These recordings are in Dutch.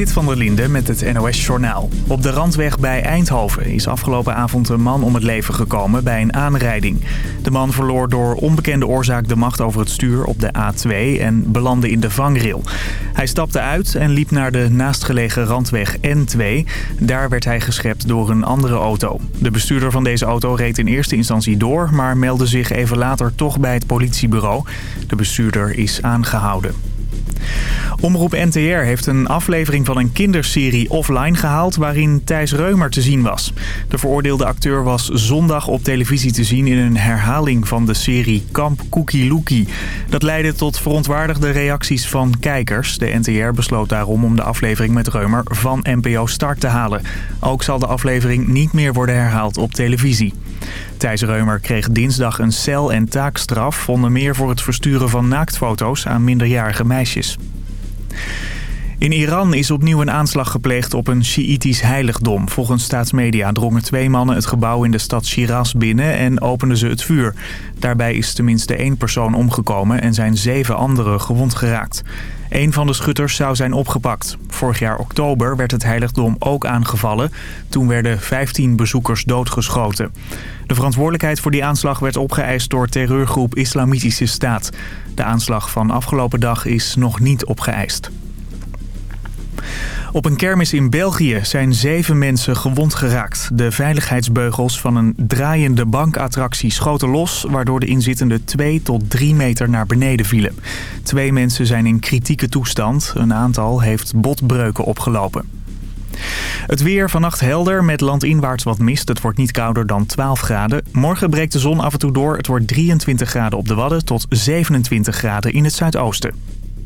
Zit van der Linde met het NOS-journaal. Op de randweg bij Eindhoven is afgelopen avond een man om het leven gekomen bij een aanrijding. De man verloor door onbekende oorzaak de macht over het stuur op de A2 en belandde in de vangrail. Hij stapte uit en liep naar de naastgelegen randweg N2. Daar werd hij geschept door een andere auto. De bestuurder van deze auto reed in eerste instantie door, maar meldde zich even later toch bij het politiebureau. De bestuurder is aangehouden. Omroep NTR heeft een aflevering van een kinderserie offline gehaald waarin Thijs Reumer te zien was. De veroordeelde acteur was zondag op televisie te zien in een herhaling van de serie Kamp Cookie Lookie. Dat leidde tot verontwaardigde reacties van kijkers. De NTR besloot daarom om de aflevering met Reumer van NPO Start te halen. Ook zal de aflevering niet meer worden herhaald op televisie. Thijs Reumer kreeg dinsdag een cel- en taakstraf... onder meer voor het versturen van naaktfoto's aan minderjarige meisjes. In Iran is opnieuw een aanslag gepleegd op een Sjiïtisch heiligdom. Volgens staatsmedia drongen twee mannen het gebouw in de stad Shiraz binnen en openden ze het vuur. Daarbij is tenminste één persoon omgekomen en zijn zeven anderen gewond geraakt. Een van de schutters zou zijn opgepakt. Vorig jaar oktober werd het heiligdom ook aangevallen. Toen werden 15 bezoekers doodgeschoten. De verantwoordelijkheid voor die aanslag werd opgeëist door terreurgroep Islamitische Staat. De aanslag van afgelopen dag is nog niet opgeëist. Op een kermis in België zijn zeven mensen gewond geraakt. De veiligheidsbeugels van een draaiende bankattractie schoten los... waardoor de inzittenden 2 tot 3 meter naar beneden vielen. Twee mensen zijn in kritieke toestand. Een aantal heeft botbreuken opgelopen. Het weer vannacht helder met landinwaarts wat mist. Het wordt niet kouder dan 12 graden. Morgen breekt de zon af en toe door. Het wordt 23 graden op de Wadden tot 27 graden in het zuidoosten.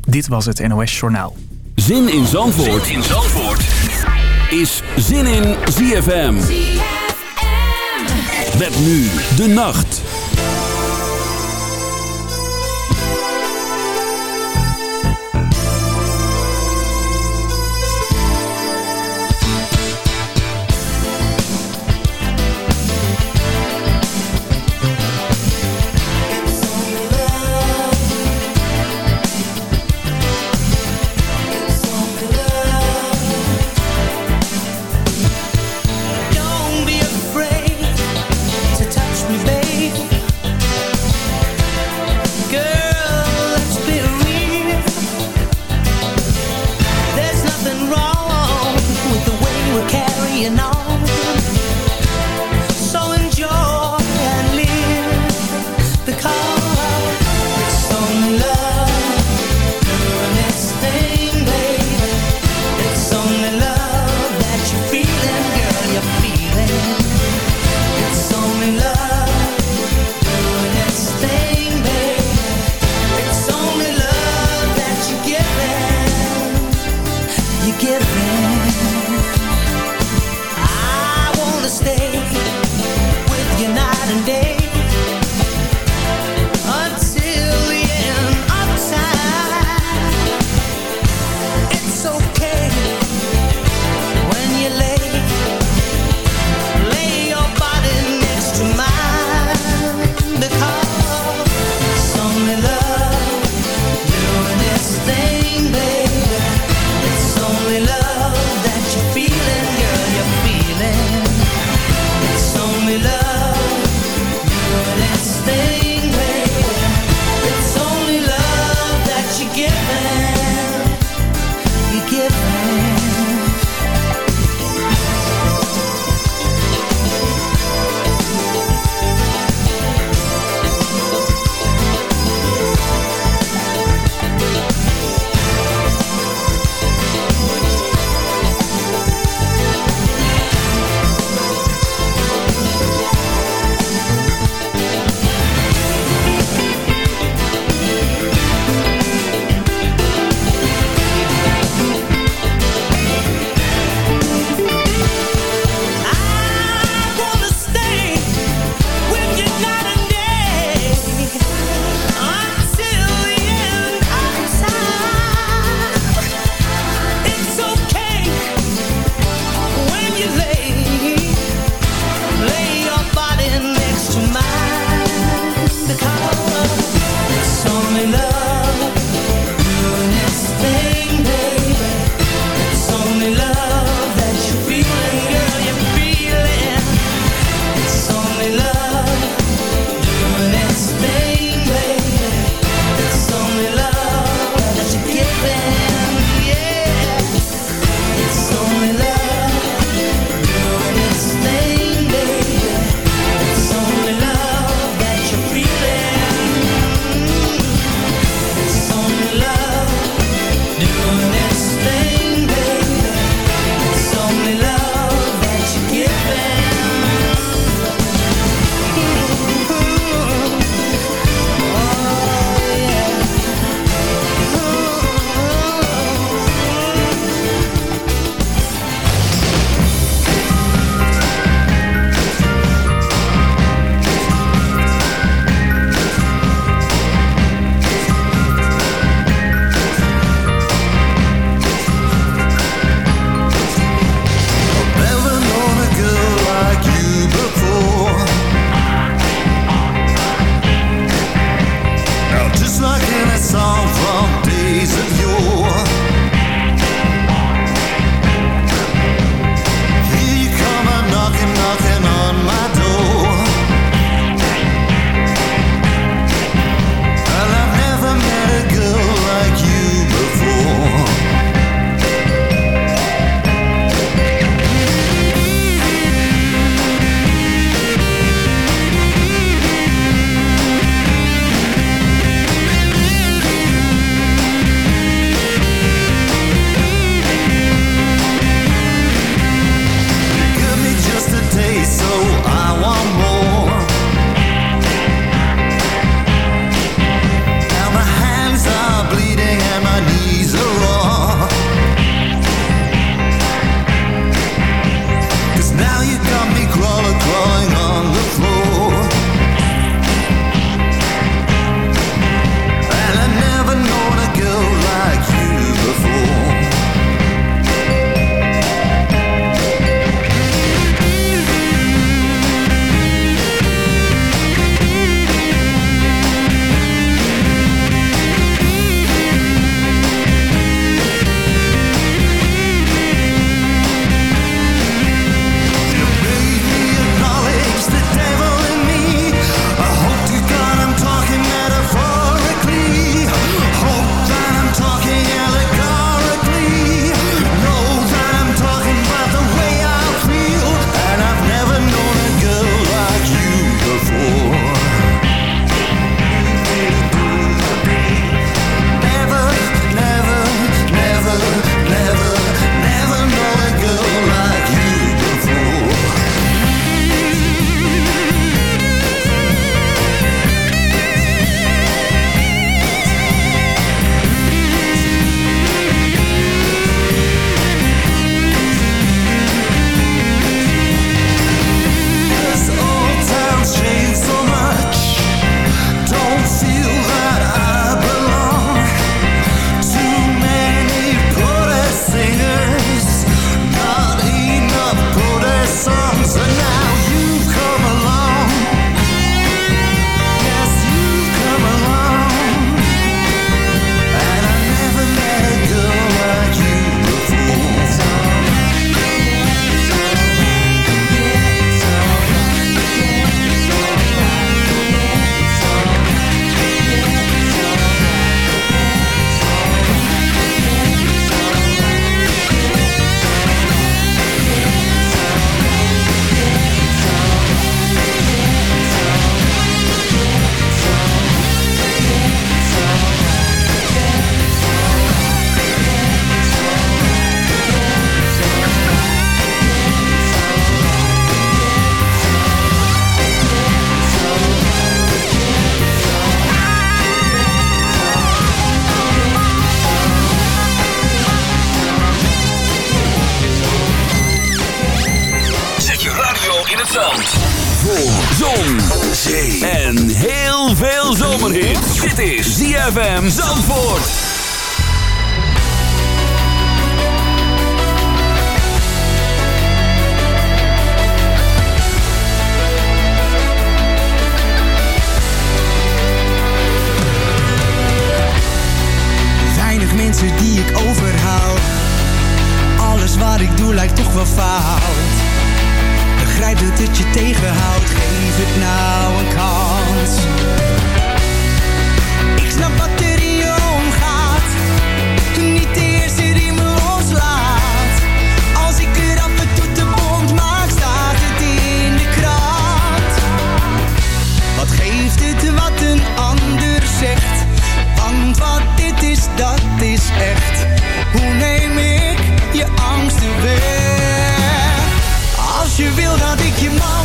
Dit was het NOS Journaal. Zin in Zandvoort, zin in Zandvoort. is Zin in ZFM. ZFM. Met nu de nacht. ZFM mensen die ik overhoud. Alles wat ik doe lijkt toch wel fout. Begrijp dat het je tegenhoudt, geef het nou een kans. Hoe neem ik je angsten weg? Als je wil dat ik je man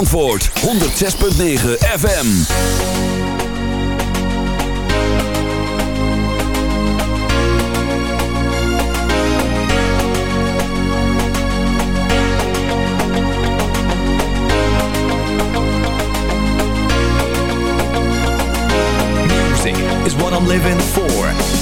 ZFM's antwoord 106.9 FM. Music is what I'm living for.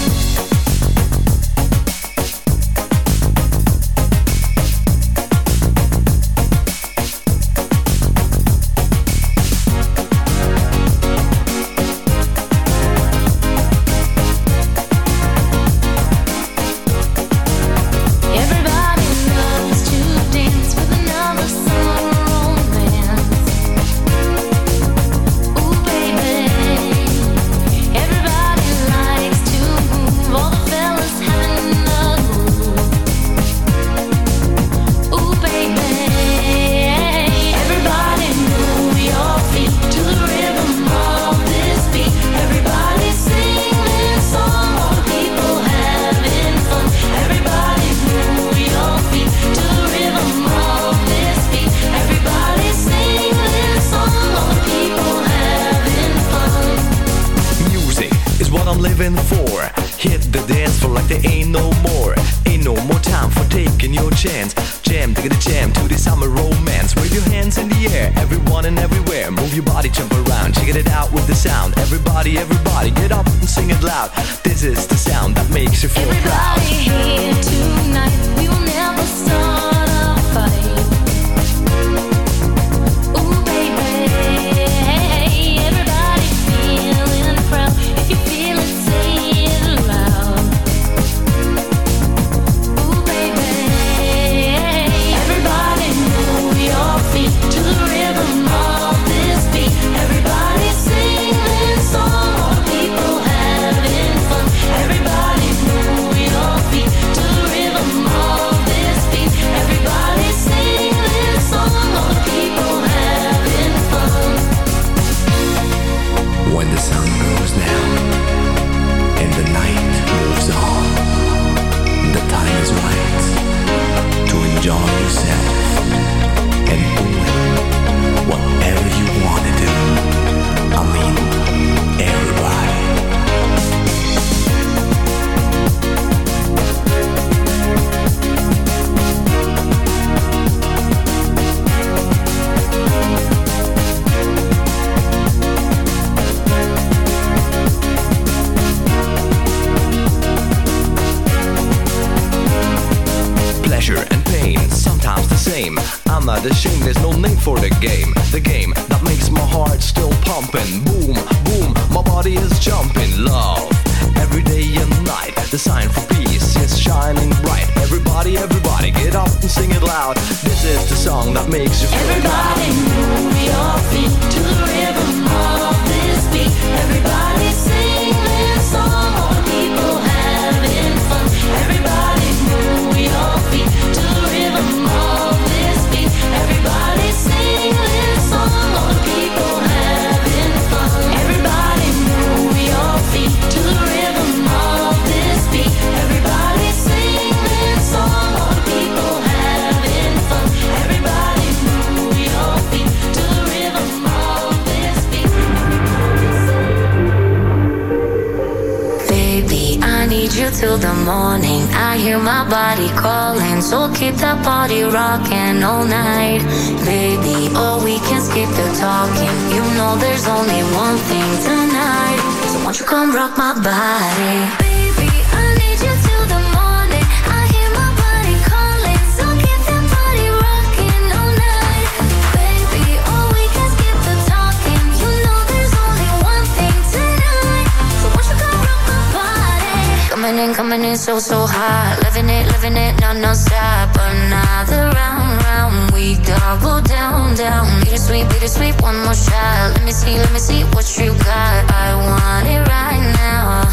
Coming in, so, so hot. Living it, living it, no, no stop. Another round, round. we double down, down. Bittersweet, bittersweet, one more shot. Let me see, let me see what you got. I want it right now,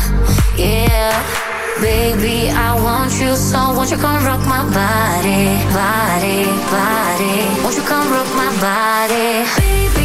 yeah. Baby, I want you so won't you come rock my body, body, body. Won't you come rock my body, baby?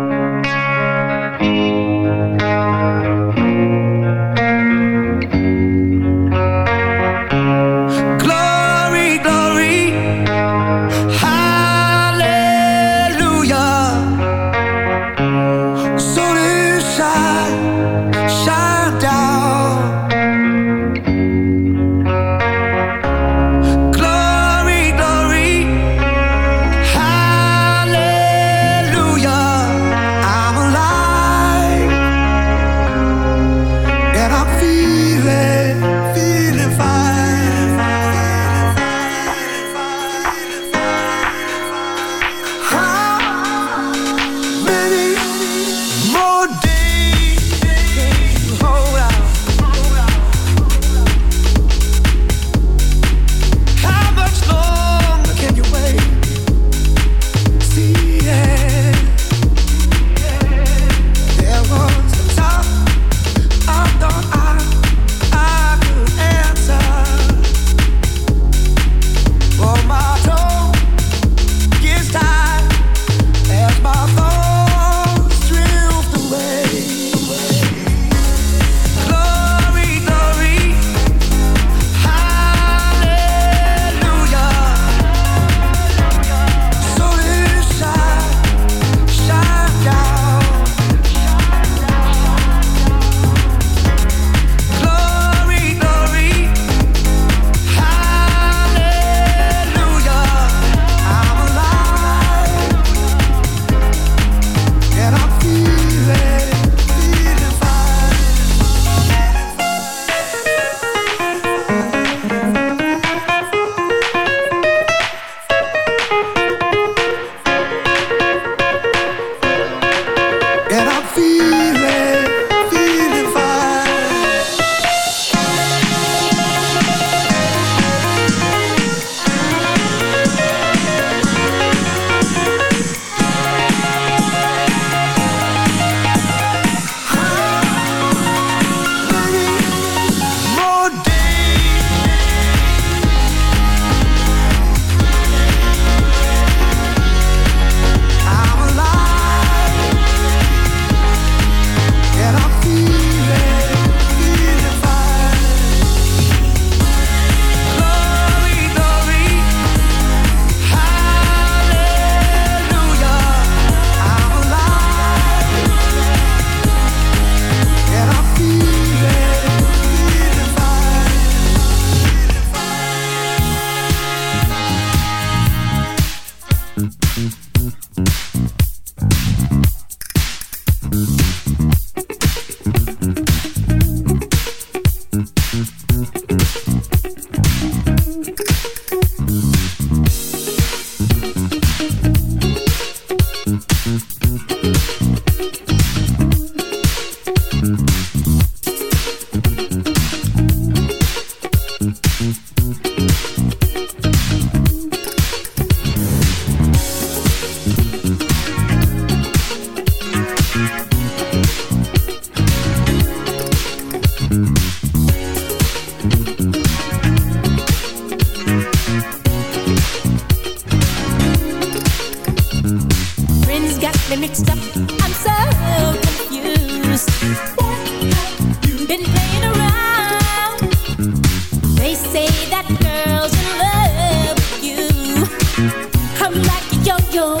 your